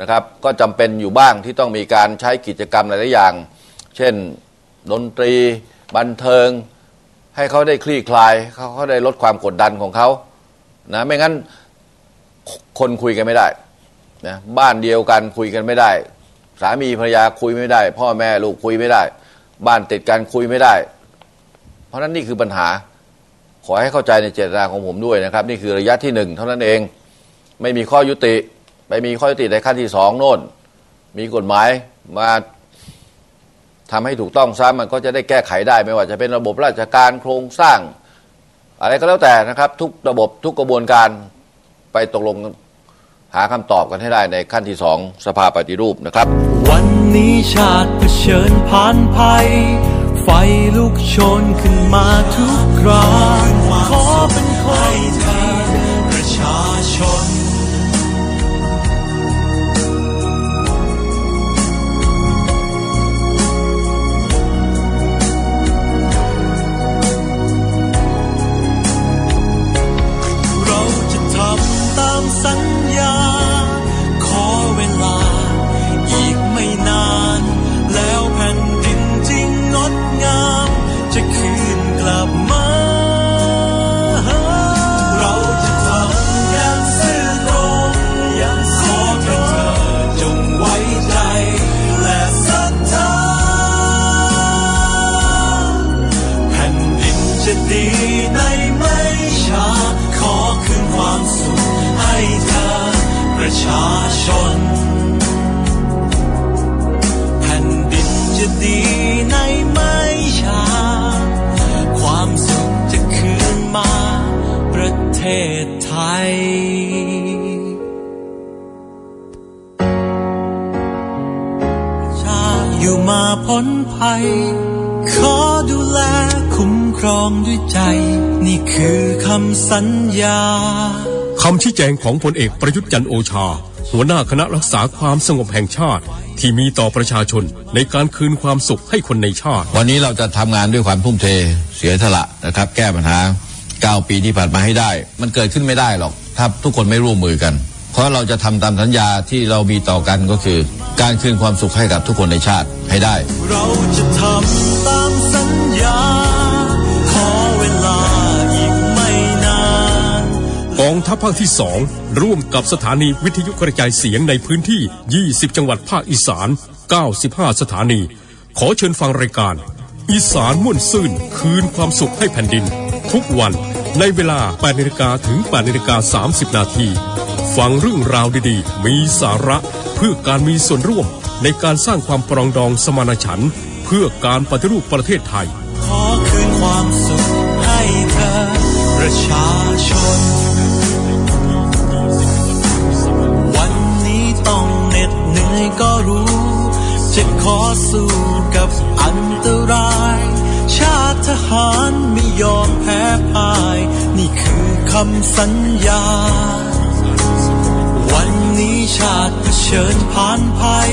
นะครับก็จำเป็นอยู่บ้างที่ต้องมีการใช้กิจกรรมหลายๆอย่าง เช่นดนตรี บันเทิง ให้เขาได้คลี่คลายเขาเขาได้ลดความกดดันของเขานะไม่งั้นคนคุยกันไม่ได้นะบ้านเดียวกันคุยกันไม่ได้ สามีภรรยาคุยไม่ได้ พ่อแม่ลูกคุยไม่ได้ บ้านติดกันคุยไม่ได้ เพราะฉะนั้นนี่คือปัญหา ขอให้เข้าใจในเจตนาของผมด้วยนะครับ นี่คือระยะที่หนึ่งเท่านั้นเองไม่มีข้อยุติ ไปมีข้อยุติในขั้นที่สองโน่น มีกฎหมายมาทำให้ถูกต้องซะมันก็จะได้แก้ไขได้ ไม่ว่าจะเป็นระบบราชการโครงสร้าง อะไรก็แล้วแต่นะครับ ทุกระบบทุกกระบวนการไปตกลงหาคำตอบกันให้ได้ในขั้นที่สองสภาปฏิรูปนะครับ วันนี้ชาติเผชิญผ่านภัย ไฟลุกโชนขึ้นมาทุกคราขอเป็นคนำสัญญาคำชี้แจงของพลเอกประยุทธ์จันโอชา หัวหน้าคณะรักษาความสงบแห่งชาติ ที่มีต่อประชาชนในการคืนความสุขให้คนในชาติ วันนี้เราจะทำงานด้วยความทุ่มเทเสียสละนะครับ แก้ปัญหา 9 ปีที่ผ่านมาให้ได้ มันเกิดขึ้นไม่ได้หรอก ถ้าทุกคนไม่ร่วมมือกัน เพราะเราจะทำตามสัญญาที่เรามีต่อกันก็คือ การคืนความสุขให้กับทุกคนในชาติให้ได้ เราจะทำตามสัญ องทัพภาคที่สองร่วมกับสถานีวิทยุกระจายเสียงในพื้นที่ 20 จังหวัดภาคอีสาน 95 สถานี ขอเชิญฟังรายการ อีสานม่วนซื่น คืนความสุขให้แผ่นดิน ทุกวันในเวลา8นาฬิกาถึง8นาฬิกา30 นาทีฟังเรื่องราวดีๆ มีสาระเพื่อการมีส่วนร่วมในการสร้างความปรองดองสมานฉันท์เพื่อการปฏิรูปประเทศไทย ขอคืนความสุขให้เธอประชาชน จะขอสู้กับอันตราย ชาติทหารไม่ยอมแพ้พ่าย นี่คือคำสัญญา วันนี้ชาติเผชิญผ่านภัย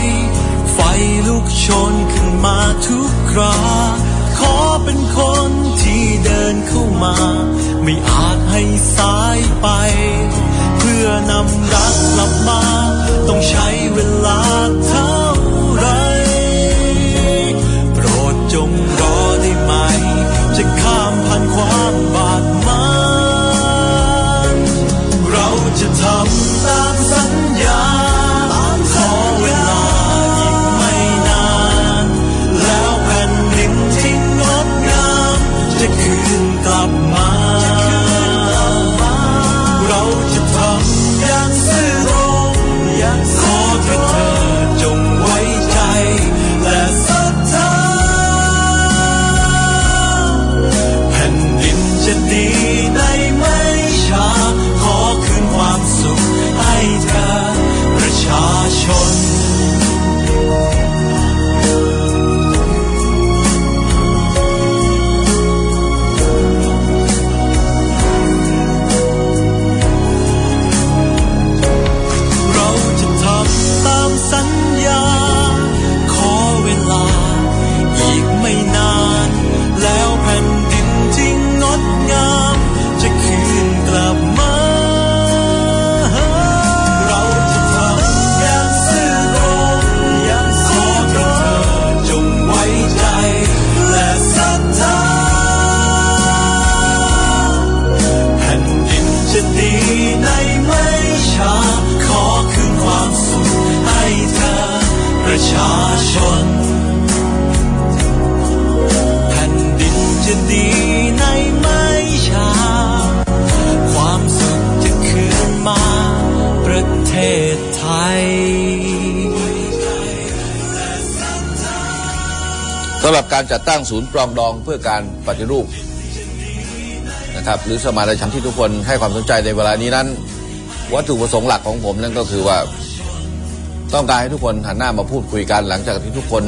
ไฟลุกโชนขึ้นมาทุกคราขอเป็นคนที่เดินเข้ามา ไม่อาจให้สายไป เพื่อนำรักกลับมา ต้องใช้เวลา จงรอได้ไหม จะข้ามผ่านความ สำหรับการจัดตั้งศูนย์ปรองดองเพื่อการปฏิรูปนะครับหรือสมานฉันท์ที่ทุกคนให้ความสนใจในเวลานี้นั้น วัตถุประสงค์หลักของผมนั่นก็คือว่าต้องการให้ทุกคนหันหน้ามาพูดคุยกันหลังจากที่ทุกคน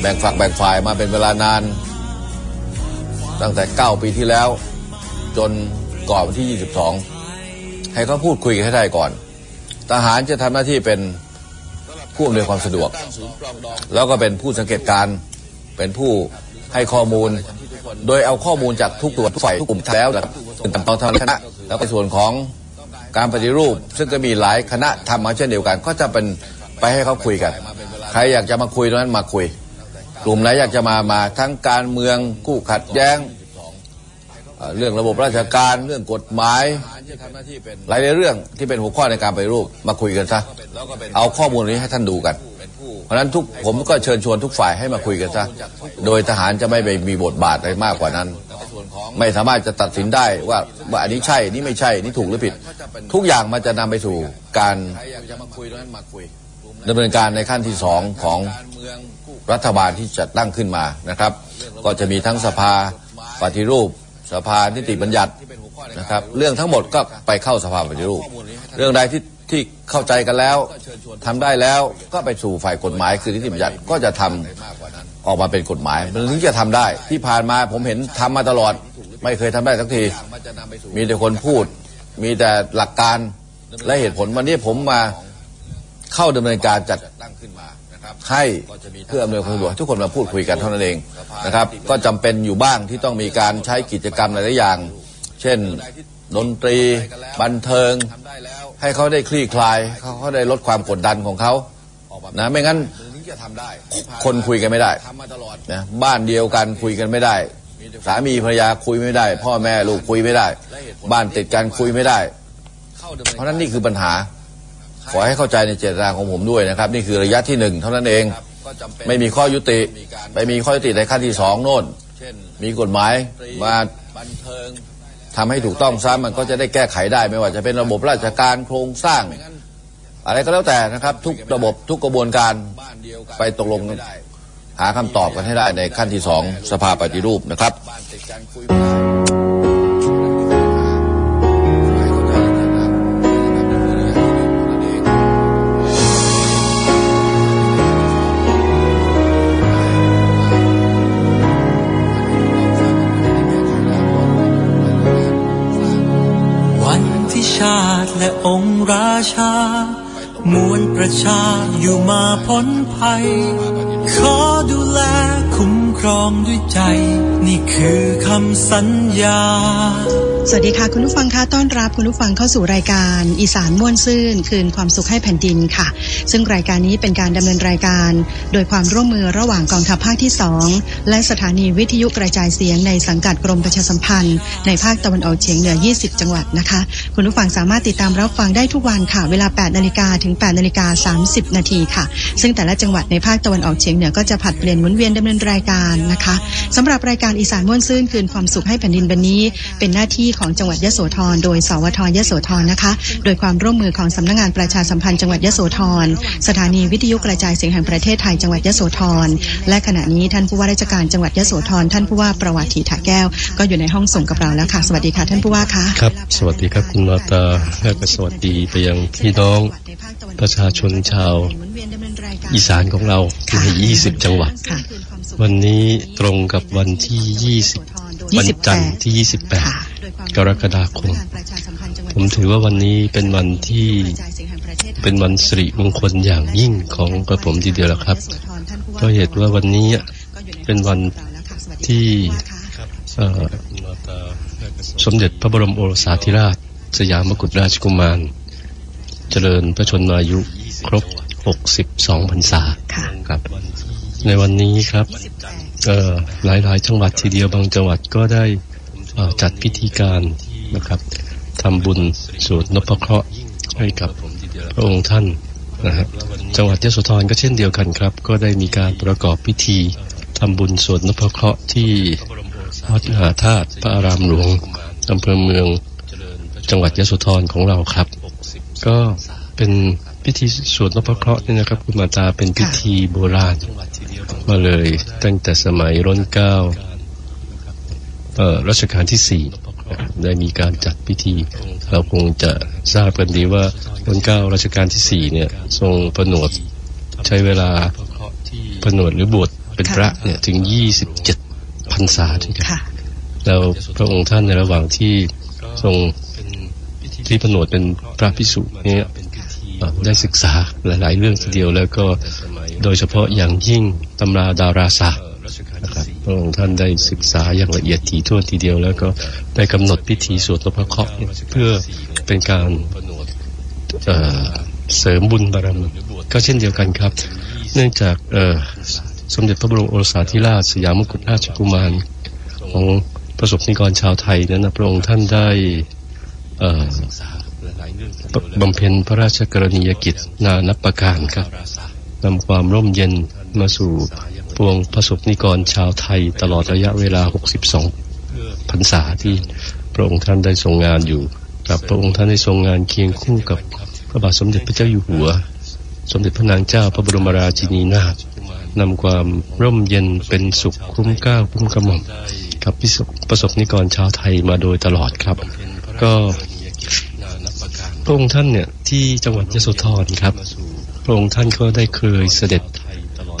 แบ่งฝักแบ่งฝ่ายมาเป็นเวลานาน ตั้งแต่ 9 ปีที่แล้ว จนก่อนวันที่ 22 ให้เขาพูดคุยกันให้ได้ก่อน ทหารจะทำหน้าที่เป็นผู้อำนวยความสะดวก แล้วก็เป็นผู้สังเกตการณ์ เป็นผู้ให้ข้อมูล โดยเอาข้อมูลจากทุกตัวทุกฝ่ายทุกกลุ่มแล้วนะครับเป็นตำตอนทางคณะ แล้วในส่วนของการปฏิรูป ซึ่งก็มีหลายคณะทำมาเช่นเดียวกัน ก็จะเป็นไปให้เขาคุยกัน ใครอยากจะมาคุยตรงนั้นมาคุย กลุ่มไหนอยากจะมามาทั้งการเมืองกู้ขัดแย้งเรื่องระบบราชการเรื่องกฎหมายหลายเรื่องที่เป็นหัวข้อในการปฏิรูปมาคุยกันซะเอาข้อมูลนี้ให้ท่านดูกัน เพราะฉะนั้นทุกผมก็เชิญชวนทุกฝ่ายให้มาคุยกันซะโดยทหารจะไม่ไปมีบทบาทอะไรมากกว่านั้น ไม่สามารถจะตัดสินได้ว่าว่าอันนี้ใช่นนี้ไม่ใช่นนี้ถูกหรือผิด ทุกอย่างมันจะนำไปสู่การดำเนินการในขั้นที่สองของรัฐบาลที่จะตั้งขึ้นมานะครับ ก็จะมีทั้งสภาปฏิรูป สภานิติบัญญัตินะครับ เรื่องทั้งหมดก็ไปเข้าสภาปฏิรูป เรื่องใดที่ ที่เข้าใจกันแล้วทำได้แล้วก็ไปสู่ฝ่ายกฎหมายคือนิติบัญญัติก็จะทำออกมาเป็นกฎหมายมันถึงจะทำได้ ที่ผ่านมาผมเห็นทำมาตลอด ไม่เคยทำได้สักที มีแต่คนพูด มีแต่หลักการและเหตุผลวันนี้ผมมาเข้าดำเนินการจัดให้เพื่ออำนวยความสะดวกทุกคนมาพูดคุยกันเท่านั้นเองนะครับ ก็จำเป็นอยู่บ้างที่ต้องมีการใช้กิจกรรมหลายๆอย่าง เช่นดนตรี บันเทิง ให้เขาได้คลี่คลายเขาเขาได้ลดความกดดันของเขานะไม่งั้นคนคุยกันไม่ได้นะบ้านเดียวกันคุยกันไม่ได้ สามีภรรยาคุยไม่ได้ พ่อแม่ลูกคุยไม่ได้ บ้านติดกันคุยไม่ได้ เพราะนั้นนี่คือปัญหา ขอให้เข้าใจในเจตนาของผมด้วยนะครับ นี่คือระยะที่หนึ่งเท่านั้นเอง ไม่มีข้อยุติ ไปมีข้อยุติในขั้นที่สองโน่นมีกฎหมายมา ทำให้ถูกต้องซ้ำมันก็จะได้แก้ไขได้ไม่ว่าจะเป็นระบบราชการโครงสร้าง อะไรก็แล้วแต่นะครับ ทุกระบบทุกกระบวนการไปตกลงหาคำตอบกันให้ได้ในขั้นที่สองสภาปฏิรูปนะครับ ที่ชาติและองค์ราชามวลประชาอยู่มาพ้นภัย ขอดูแลคุ้มครองด้วยใจ นี่คือคำสัญญาสวัสดีค่ะ คุณผู้ฟังคะต้อนรับคุณผู้ฟังเข้าสู่รายการอีสานม่วนซื่น คืนความสุขให้แผ่นดินค่ะ ซึ่งรายการนี้เป็นการดำเนินรายการ โดยความร่วมมือระหว่างกองทัพภาคที่ 2 และสถานีวิทยุกระจายเสียงในสังกัดกรมประชาสัมพันธ์ ในภาคตะวันออกเฉียงเหนือ 20 จังหวัดนะคะ คุณผู้ฟังสามารถติดตามรับฟังได้ทุกวันค่ะ เวลา 8 นาฬิกาถึง 8 นาฬิกา 30 นาทีค่ะ ซึ่งแต่ละจังหวัดในภาคตะวันออกเฉียงเหนือก็จะผัดเปลี่ยนหมุนเวียนดำเนินรายการนะคะสำหรับรายการอีสานม่วนซื่นคืนความสุขให้แผ่นดินวันนี้เป็นหน้าที่ของจังหวัดยโสธรโดยสวทยโสธรนะคะ โดยความร่วมมือของสำนักงานประชาสัมพันธ์จังหวัดยโสธรสถานีวิทยุกระจายเสียงแห่งประเทศไทยจังหวัดยโสธรและขณะนี้ท่านผู้ว่าราชการจังหวัดยโสธรท่านผู้ว่าประวัติถีถาแก้ว ก็อยู่ในห้องส่งกับเราแล้วค่ะ สวัสดีค่ะท่านผู้ว่าคะครับ สวัสดีครับคุณมาตาและก็สวัสดีไปยังพี่น้องประชาชนชาว อีสานของเราใน 20 จังหวัดค่ะวันนี้ตรงกับวันที่ 20 วันจันทร์ที่ 28 กรกฎาคม ผมถือว่าวันนี้เป็นวันที่เป็นวันสิริมงคลอย่างยิ่งของกระผมทีเดียวแหละครับเพราะเหตุว่าวันนี้เป็นวันที่เอ่อสมเด็จพระบรมโอรสาธิราช สยามกุฎราชกุมาร เจริญพระชนมายุครบ 62พรรษาค่ะครับ ในวันนี้ครับเอ่อหลายๆ จังหวัดทีเดียวบางจังหวัดก็ได้เอ่อ จัดพิธีการนะครับทำบุญสวดนพเคราะห์ให้กับพระองค์ท่านนะฮะจังหวัดยโสธรก็เช่นเดียวกันครับ ก็ได้มีการประกอบพิธีทำบุญสวดนพเคราะห์ที่วัดมหาธาตุพระอารามหลวงอำเภอเมืองจังหวัดยโสธรของเราครับ ก็เป็นพิธีสวดนพเคราะห์นี่นะครับ คุณมาตาเป็นพิธีโบราณมาเลยตั้งแต่สมัยร้นเก้า รัชกาลที่สี่ได้มีการจัดพิธี เราคงจะทราบกันดีว่าร้นเก้ารัชกาลที่สี่เนี่ย ทรงผนวดใช้เวลาผนวดหรือบวชเป็นพระเนี่ยถึงยี่สิบเจ็ดพรรษาด้วยกันค่ะแล้วพระองค์ท่านในระหว่างที่ทรงที่ผนวดเป็นพระพิสุเนี่ยเอ่อได้ศึกษาหลาย ๆ เรื่องทีเดียวแล้วก็โดยเฉพาะอย่างยิ่งตำราดาราศาสตร์นะค รับพระองค์ท่านได้ศึกษาอย่างละเอียดถี่ถ้วนทีเดียว แล้วก็ได้กำหนดพิธีสวดนพเคราะห์เนี่ยเพื่อเป็นการเสริมบุญบารมีก็เช่นเดียวกันครับ เนื่องจากสมเด็จพระบรมโอรสาธิราชสยามกุฎราชกุมาร ของประสบนิกรชาวไทยนั้นพระองค์ท่านได้บำเพ็ญพระราชกรณียกิจนานับประการครับนำความร่มเย็นมาสู่ ปวงประสบนิกรชาวไทยตลอดระยะเวลา 62 พรรษาที่พระองค์ท่านได้ทรงงานอยู่กับพระองค์ท่านได้ทรงงานเคียงคู่กับพระบาทสมเด็จพระเจ้าอยู่หัว สมเด็จพระนางเจ้าพระบรมราชินีนาถนำความร่มเย็นเป็นสุขคุ้มก้าวคุ้มกระหม่อมกับประสบประสบนิกรชาวไทยมาโดยตลอดครับ ก็พระองค์ท่านเนี่ยที่จังหวัดยโสธรครับ พระองค์ท่านก็ได้เคยเสด็จ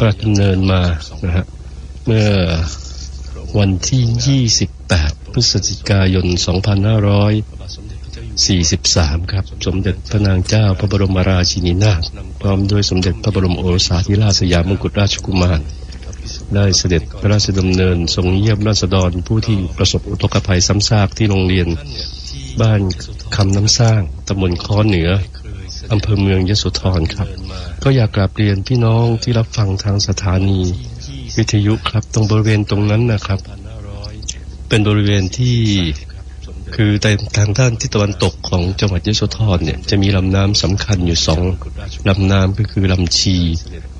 ประดำเนินมานะฮะเมื่อวันที่ 28 พฤศจิกายน 2543 ครับ สมเด็จพระนางเจ้าพระบรมราชินีนาถพร้อมด้วยสมเด็จพระบรมโอรสาธิราชสยามมงกุฎราชกุมาร ได้เสด็จพระราชดำเนินทรงเยี่ยมราษฎรผู้ที่ประสบอุทกภัยซ้ำซากที่โรงเรียน บ้านคำน้ำสร้างตำบลค้อเหนือ อำเภอเมืองยโสธรครับ ก็อยากกราบเรียนพี่น้องที่รับฟังทางสถานี วิทยุครับ ตรงบริเวณตรงนั้นนะครับ เป็นบริเวณที่คือในทางด้านที่ตะวันตกของจังหวัดยโสธรเนี่ยจะมีลำน้ำสำคัญอยู่สองลำน้ำก็คือลำชี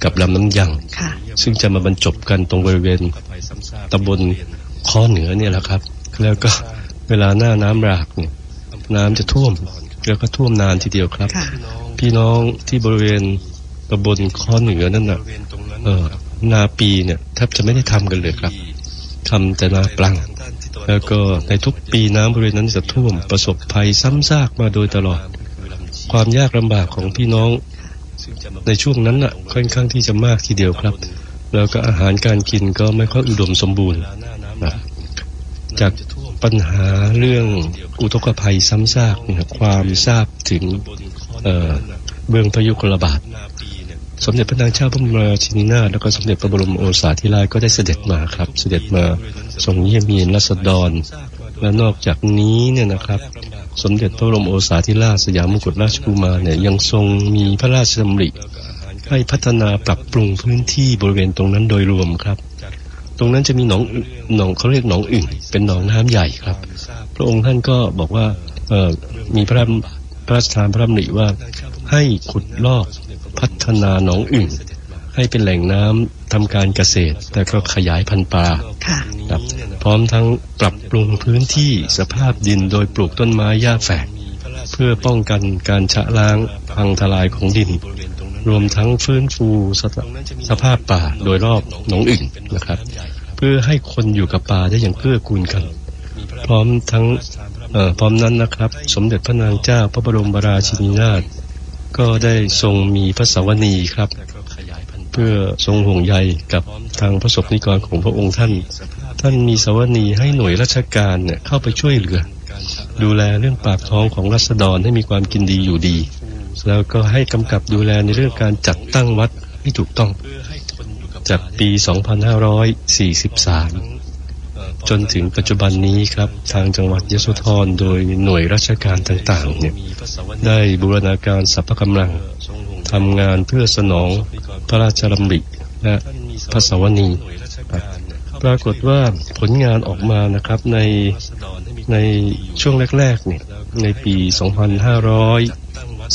กับลำน้ำยังค่ะซึ่งจะมาบรรจบกันตรงบริเวณตำบลข้อเหนือเนี่ยแหละครับ แล้วก็เวลาหน้าน้ำหลากเนี่ยน้ำจะท่วม แล้วก็ท่วมนานทีเดียวครับค่ะพี่น้องที่บริเวณตำบลข้อเหนือนั่นน่ะเออนาปีเนี่ยแทบจะไม่ได้ทำกันเลยครับทำแต่นาปลัง แล้วก็ในทุกปีน้ำบริเวณนั้นจะท่วมประสบภัยซ้ำซากมาโดยตลอด ความยากลำบากของพี่น้องในช่วงนั้นน่ะ ค่อนข้างที่จะมากทีเดียวครับ แล้วก็อาหารการกินก็ไม่ค่อยอุดมสมบูรณ์นะจาก ปัญหาเรื่องอุทกภัยซ้ำซากเนี่ยความทราบถึงเบื้องพยุคลบาท สมเด็จพระนางเจ้าพระบรมราชินีนาถแล้วก็สมเด็จพระบรมโอรสาธิราชก็ได้เสด็จมาครับ เสด็จมาทรงเยี่ยมเยียนรัษฎร และนอกจากนี้เนี่ยนะครับ สมเด็จพระบรมโอรสาธิราชสยามมกุฎราชกุมารเนี่ยยังทรงมีพระราชดำริให้พัฒนาปรับปรุงพื้นที่บริเวณตรงนั้นโดยรวมครับ ตรงนั้นจะมีหนองอึหนองเขาเรียกหนองอึ่งเป็นหนองน้ำใหญ่ครับ พระองค์ท่านก็บอกว่าเอ่อมีพระราชพระราชทานพระดำริว่าให้ขุดลอกพัฒนาหนองอึ่งให้เป็นแหล่งน้ำทำการเกษตร แต่ก็ขยายพันธุ์ปลาค่ะครับพร้อมทั้งปรับปรุงพื้นที่สภาพดินโดยปลูกต้นไม้หญ้าแฝกเพื่อป้องกันการชะล้างพังทลายของดิน รวมทั้งฟื้นฟูสภสภาพป่าโดยรอบหนองอึ่งนะครับ เพื่อให้คนอยู่กับป่าได้อย่างเกื้อกูลกัน พร้อมทั้งพร้อมนั้นนะครับ สมเด็จพระนางเจ้าพระบรมราชินีนาถก็ได้ทรงมีพระสวนีครับ เพื่อทรงห่วงใยกับทางพระสบนิกรของพระองค์ท่าน ท่านมีสวนีให้หน่วยราชการเนี่ยเข้าไปช่วยเหลือ ดูแลเรื่องปากท้องของรัษฎรให้มีความกินดีอยู่ดี แล้วก็ให้กำกับดูแลในเรื่องการจัดตั้งวัดให้ถูกต้อง จากปี 2543 จนถึงปัจจุบันนี้ครับ ทางจังหวัดยโสธรโดยหน่วยราชการต่างๆเนี่ยได้บูรณาการสรรพกำลังทำงานเพื่อสนองพระราชดำริและพระสวนีปรากฏว่าผลงานออกมานะครับในในช่วงแรกๆเนี่ยในปี 2500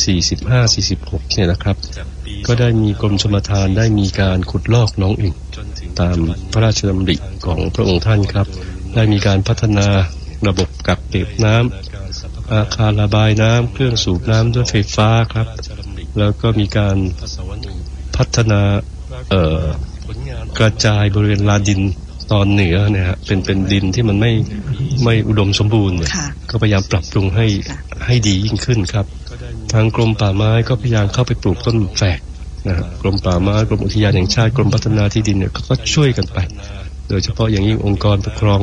2545-46เนี่ยนะครับ ก็ได้มีกรมชลประทานได้มีการขุดลอกหน้องอึ่งตามพระราชดำริของพระองค์ท่านครับ ได้มีการพัฒนาระบบกักเก็บน้ำอาคารระบายน้ำเครื่องสูบน้ำด้วยไฟฟ้าครับ แล้วก็มีการพัฒนาเอ่อกระจายบริเวณลานดินตอนเหนือเนะฮะเป็นเป็นดินที่มันไม่ไม่อุดมสมบูรณ์เนี่ยค่ะก็พยายามปรับปรุงให้ค่ะให้ดียิ่งขึ้นครับ ทางกรมป่าไม้ก็พยายามเข้าไปปลูกต้นแฝกนะครับกรมป่าไม้กรมอุทยานแห่งชาติกรมพัฒนาที่ดินเนี่ยก็ช่วยกันไป โดยเฉพาะอย่างยิ่งองค์กรปกครอง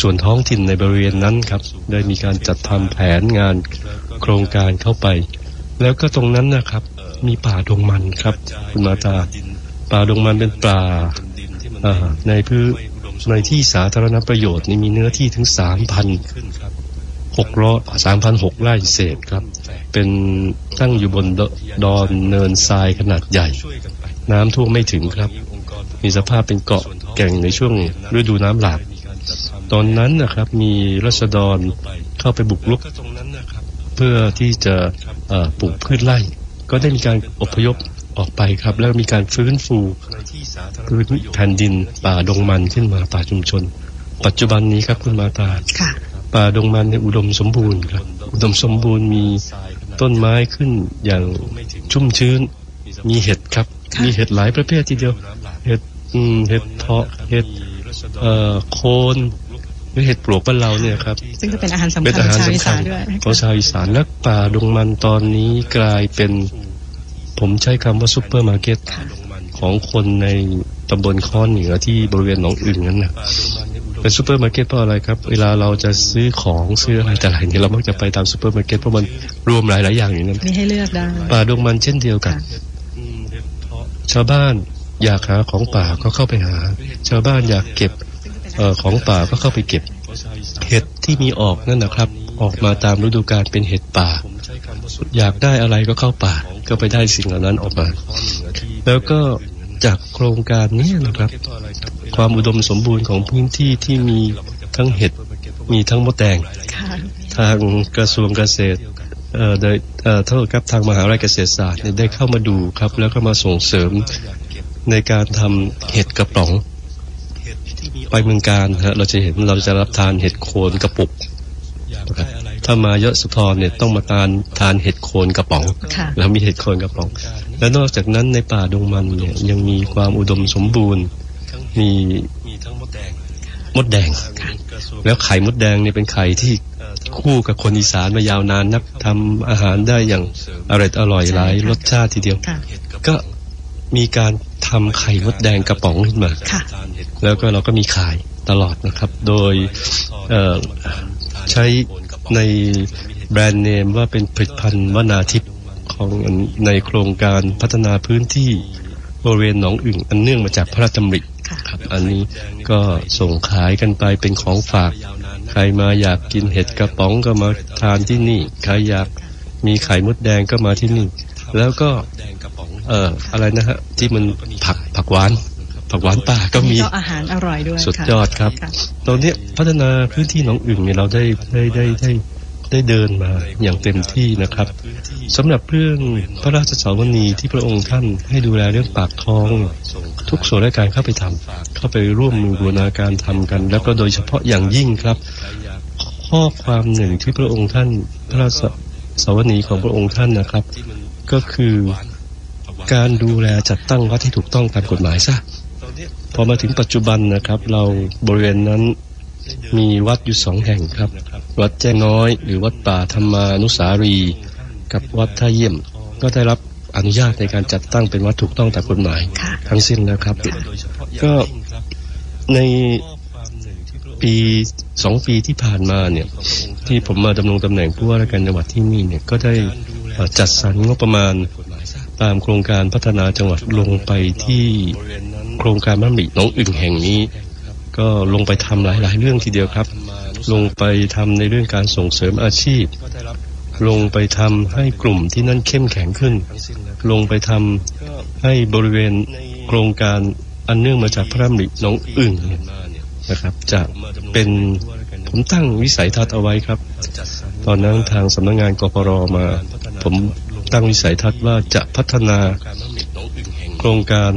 ส่วนท้องถิ่นในบริเวณนั้นครับ ได้มีการจัดทำแผนงานโครงการเข้าไป แล้วก็ตรงนั้นนะครับ มีป่าดงมันครับ คุณมาตา ป่าดงมันเป็นป่าอ่าในพื้นในที่สาธารณประโยชน์นี่มีเนื้อที่ถึงสามพัน หกร้อยสามพันหกไร่เศษครับ เป็นตั้งอยู่บนดอนเนินทรายขนาดใหญ่ น้ำท่วมไม่ถึงครับ มีสภาพเป็นเกาะแก่งในช่วงฤดูน้ำหลากตอนนั้นนะครับมีรัษฎรเข้าไปบุกรุก เพื่อที่จะปลูกพืชไร่ ก็ได้มีการอพยพออกไปครับ แล้วมีการฟื้นฟูพื้นแผ่นดินป่าดงมันขึ้นมาป่าชุมชน ปัจจุบันนี้ครับคุณมาตาค่ะ ป่าดงมันเนี่ยอุดมสมบูรณ์ครับ อุดมสมบูรณ์มีต้นไม้ขึ้นอย่างชุ่มชื้น มีเห็ดครับ มีเห็ดหลายประเภททีเดียว เห็ดอืมเห็ดเพาะเห็ดเอ่อโคนหรือเห็ดปลวกบ้านเราเนี่ยครับ ซึ่งก็เป็นอาหารสำเป็นคัญอาขอหารงชาวอีสำคัสาญนด้วยของชาวอีสานและป่าดงมันตอนนี้กลายเป็น ผมใช้คำว่าซูเปอร์มาร์เก็ตของคนในตำบลค้อนเหนือที่บริเวณหนองอึ่งนั้นนะ เป็นซูเปอร์มาร์เก็ตเพราะอะไรครับ เวลาเราจะซื้อของซื้ออะไรแต่ละอย่างเนี่ยเรามักจะไปตามซูเปอร์มาร์เก็ตเพราะมันรวมหลายหลายๆอย่างอยู่นั้นมีให้เลือกได้ป่าดงมันเช่นเดียวกัน ชาวบ้านอยากหาของป่าก็เข้าไปหา ชาวบ้านอยากเก็บเออของป่าก็เข้าไปเก็บ เห็ดที่มีออกนั่นนะครับ ออกมาตามฤดูกาลเป็นเห็ดป่า อยากได้อะไรก็เข้าป่า ก็ไปได้สิ่งเหล่านั้นออกมา แล้วก็จากโครงการนี้นะครับ ความอุดมสมบูรณ์ของพื้นที่ที่มีทั้งเห็ดมีทั้งมดแดงค่ะทางกระทรวงเกษตรเอ่อโดยเอ่อโทษครับทางมหาวิทยาลัยเกษตรศาสตร์เนี่ยได้เข้ามาดูครับ แล้วก็มาส่งเสริมในการทำเห็ดกระป๋อง ไปเมืองการฮะเราจะเห็นเราจะรับทานเห็ดโคนกระปุกนะครับถ้ามาเยอะสุธรเนี่ยต้องมาทานทานเห็ดโคนกระป๋องค่ะแล้วมีเห็ดโคนกระป๋อง และนอกจากนั้นในป่าดงมันเนี่ยยังมีความอุดมสมบูรณ์ มีมดแดง แล้วไข่มดแดงเนี่ยเป็นไข่ที่คู่กับคนอีสานมายาวนานนักทำอาหารได้อย่างอร่อยอร่อยหลายรสชาติทีเดียวค่ะก็มีการทำไข่มดแดงกระป๋องขึ้นมาค่ะแล้วก็เราก็มีขายตลอดนะครับ โดยเอ่อใช้ในแบรนด์เนมว่าเป็นผลิตภัณฑ์วนาทิพย์ของในโครงการพัฒนาพื้นที่บริเวณหนองอึ่งอันเนื่องมาจากพระราชดำริ ค่ะครับ อันนี้ก็ส่งขายกันไปเป็นของฝาก ใครมาอยากกินเห็ดกระป๋องก็มาทานที่นี่ ใครอยากมีไข่มดแดงก็มาที่นี่ แล้วก็ เอ่ออะไรนะฮะ ที่มันผักผักหวานผักหวานป่าก็มีก็อาหารอร่อยด้วยสุดค่ะยอดครับะตอนนี้พัฒนาพื้นที่หนองอึ่งเนี่ยเราได้ได้ได้ได้ ได้เดินมาอย่างเต็มที่นะครับสำหรับเรื่องพระราชสาวนีที่พระองค์ท่านให้ดูแลเรื่องปากท้อง ทุกส่วนราชการเข้าไปทำเข้าไปร่วมมือบูรณาการทำกัน แล้วก็โดยเฉพาะอย่างยิ่งครับ ข้อความหนึ่งที่พระองค์ท่านพระราชสาวนีของพระองค์ท่านนะครับ ก็คือการดูแลจัดตั้งวัดที่ถูกต้องตามกฎหมายซะพอมาถึงปัจจุบันนะครับ เราบริเวณนั้น มีวัดอยู่สองแห่งครับ วัดแจ้งน้อย หรือวัดป่าธรรมานุสารี กับวัดท่าเยี่ยม ก็ได้รับอนุญาตในการจัดตั้งเป็นวัดถูกต้องตามกฎหมายค่ะทั้งสิ้นแล้วครับ ก็ในปีสองปีที่ผ่านมาเนี่ย ที่ผมมาดำรงตำแหน่งผู้ว่าราชการจังหวัดที่นี่เนี่ยก็ได้เอ่อจัดสรรงบประมาณตามโครงการพัฒนาจังหวัดลงไปที่โครงการบ้านหมี่น้องอึ่งแห่งนี้ ก็ลงไปทำหลาย ๆ เรื่องทีเดียวครับ ลงไปทำในเรื่องการส่งเสริมอาชีพ ลงไปทำให้กลุ่มที่นั่นเข้มแข็งขึ้น ลงไปทำให้บริเวณโครงการอันเนื่องมาจากพระราชดำริน้องอึ่งนี่นะครับ จะเป็นผมตั้งวิสัยทัศน์เอาไว้ครับ ตอนนั้นทางสำนักงานกปรมา ผมตั้งวิสัยทัศน์ว่าจะพัฒนาโครงการ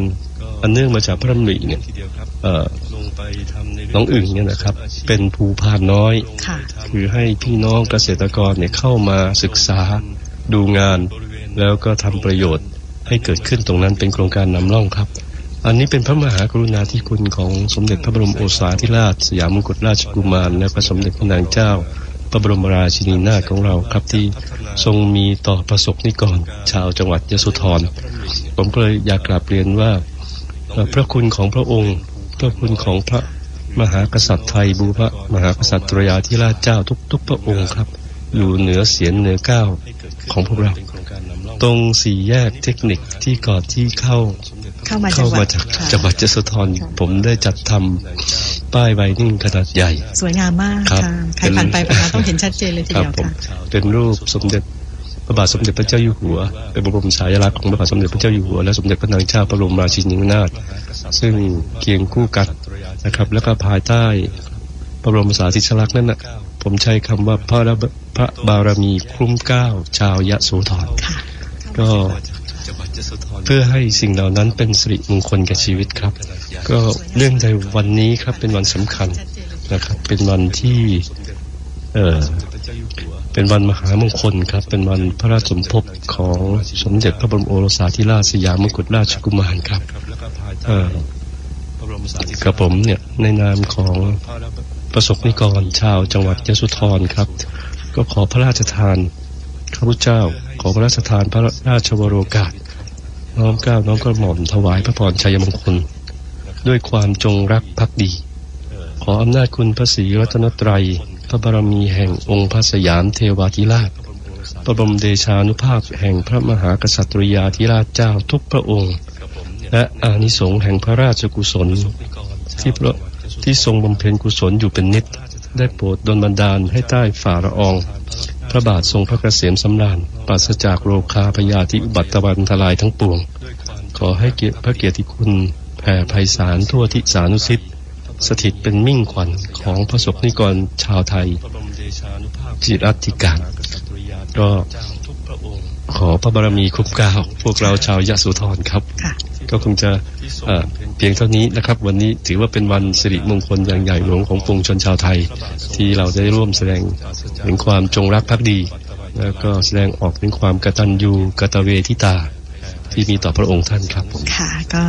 อันเนื่องมาจากพระดำริเนี่ย น้องอึ่งเนี่ยนะครับ เป็นภูพานน้อยค่ะคือให้พี่น้องเกษตรกรเนี่ยเข้ามาศึกษาดูงาน แล้วก็ทำประโยชน์ให้เกิดขึ้นตรงนั้นเป็นโครงการนำร่องครับ อันนี้เป็นพระมหากรุณาธิคุณของสมเด็จพระบรมโอษาธิราช สยามมงกุฎราชกุมาร และพระสมเด็จพระนางเจ้า พระบรมราชินีนาถของเราครับที่ทรงมีต่อประสบนิกรชาวจังหวัดยโสธรผมก็เลยอยากกราบเรียนว่าเอ่อพระคุณของพระองค์พ ระคุณของพระมหากษัตริย์ไทยบูพระมหากษัตริยาธิราชเจ้าทุกๆพระองค์ครับ อยู่เหนือเสียนเหนือก้าวของพวกเรา ตรงสี่แยกเทคนิคที่ก่อนที่เข้าเข้ามาจัเข้างหวัมาดจากค่ะจังหวัดยโสธรผมได้จัดทำป้ายไวนิ่งขนาดใหญ่ สวยงามมากครับค่ะใครเป็นผ่านไปผ่านมาต้องเห็นชัดเจนเลยทีครับเดียวผมค่ะเป็นรูปสมเด็จ พระบาทสมเด็จพระเจ้าอยู่หัวเป็นบรมฉายาลักษณ์ของพระบาทสมเด็จพระเจ้าอยู่หัวและสมเด็จพระนางเจ้าพระบรมราชินีนาถซึ่งเคียงคู่กันนะครับ แล้วก็ภายใต้พระบรมสารีริลักษณ์นั้นนะผมใช้คำว่าพระระบพระบารมีคุ้มเกล้าชาวยโสธรค่ะก็เพื่อให้สิ่งเหล่านั้นเป็นสิริมงคลแก่ชีวิตครับ ก็เรื่องในวันนี้ครับเป็นวันสำคัญนะครับ เป็นวันที่ เอ่อ เป็นวันมหามงคลครับ เป็นวันพระราชสมภพของสมเด็จพระบรมโอรสาธิราชสยามกุฎราชกุมารครับกับผมเนี่ยในนามของประสบนิกรชาวจังหวัดยโสธรครับ ก็ขอพระราชทานข้าพเจ้า ขอพระราชทานพระราชวโรกาสน้อมเกล้าน้อมกระหม่อมถวายพระพรชัยมงคล ด้วยความจงรักภักดี ขออำนาจคุณพระศรีรัตนตรัย ระบารมีแห่งองค์พระสยามเทวาธิราชพระบรมเดชานุภาพแห่งพระมหากษัตริยาธิราชเจ้าทุกพระองค์ และอานิสงส์แห่งพระราชกุศล ที่พระที่ทรงบำเพ็ญกุศลอยู่เป็นนิด ได้โปรดดลบันดาลให้ใต้ฝ่าละออง พระบาททรงพระเกษมสำราญปราศจากโรคาพยาธิอุบัติวันทลายทั้งปวง ขอให้เกียรติพระเกียรติคุณแผ่ไพศาลทั่วทิศานุสิทธิ สถิตเป็นมิ่งขวัญของพระสบนิกรชาวไทย จิรัติการก็ขอพระบารมีคุ้มเกล้าพวกเราชาวยะโสุธรครับค่ะก็คงจะเอ่อเพียงเท่านี้นะครับ วันนี้ถือว่าเป็นวันสิริมงคลอย่างใหญ่หลวงของปวงชนชาวไทย ที่เราได้ร่วมแสดงถึงความจงรักภักดี แล้วก็แสดงออกถึงความกตัญญูกตเวทิตา ที่มีต่อพระองค์ท่านครับค่ะ ก็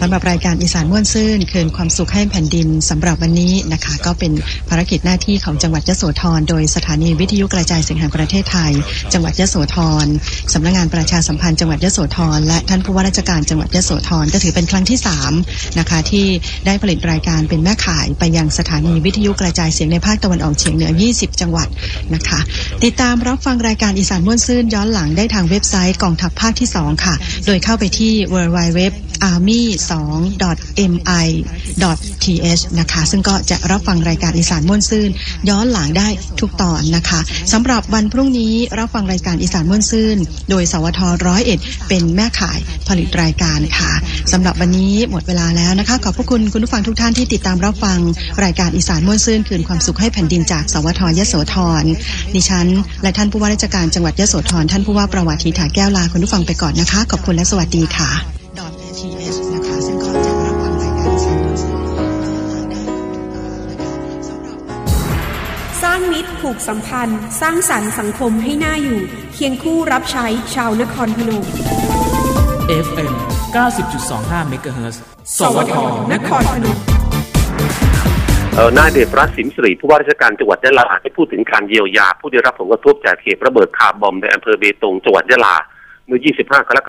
สำหรับรายการอีสานม่วนซื่นคืนความสุขให้แผ่นดินสำหรับวันนี้นะคะ ก็เป็นภารกิจหน้าที่ของจังหวัดยโสธรโดยสถานีวิทยุกระจายเสียงแห่งประเทศไทย จังหวัดยโสธรสำนักงานประชาสัมพันธ์จังหวัดยโสธรและท่านผู้ว่าราชการจังหวัดยโสธรก็ถือเป็นครั้งที่สามนะคะที่ได้ผลิตรายการเป็นแม่ข่ายไปยังสถานีวิทยุกระจายเสียงในภาคตะวันออกเฉียงเหนือ 20 จังหวัดนะคะ ติดตามรับฟังรายการอีสานม่วนซื่นย้อนหลังได้ทางเว็บไซต์กองทัพภาคที่ 2 ค่ะโดยเข้าไปที่ www army 2 mi th นะคะ ซึ่งก็จะรับฟังรายการอีสานม่วนซื่น ย้อนหลังได้ทุกตอนนะคะสำหรับวันพรุ่งนี้รับฟังรายการอีสานม่วนซื่น โดยสวทร้อยเอ็ดเป็นแม่ข่ายผลิตรายการค่ะสำหรับวันนี้หมดเวลาแล้วนะคะ ขอบพระคุณคุณผู้ฟังทุกท่านที่ติดตามรับฟังรายการอีสานม่วนซื่นคืนความสุขให้แผ่นดินจากสวทยโสธรดิฉัน และท่านผู้ว่าราชการจังหวัดยโสธรท่านผู้ว่าประวัติถาแก้วลาคุณผู้ฟังไปก่อนนะคะขอบคุณและสวัสดีค่ะ .th นะคะซึ่งก็จะรับฟังรายการอีสานม่วนซื่นได้สำหรับสร้างมิตรผูกสัมพันธ์ สร้างสรรค์สังคมให้น่าอยู่ เคียงคู่รับใช้ชาวนครพนม FM 90.25 MHz สวทนครพนมเอ่อนายเดชรัตน์สิมสิริผู้ว่าราชการจังหวัดยะลาได้พูดถึงการเยียวยา ผู้ได้รับผลกระทบจากเหตุระเบิดคาร์บอมในอำเภอเบตงจังหวัดยะลาเมื่อ 25 กรกฎาคม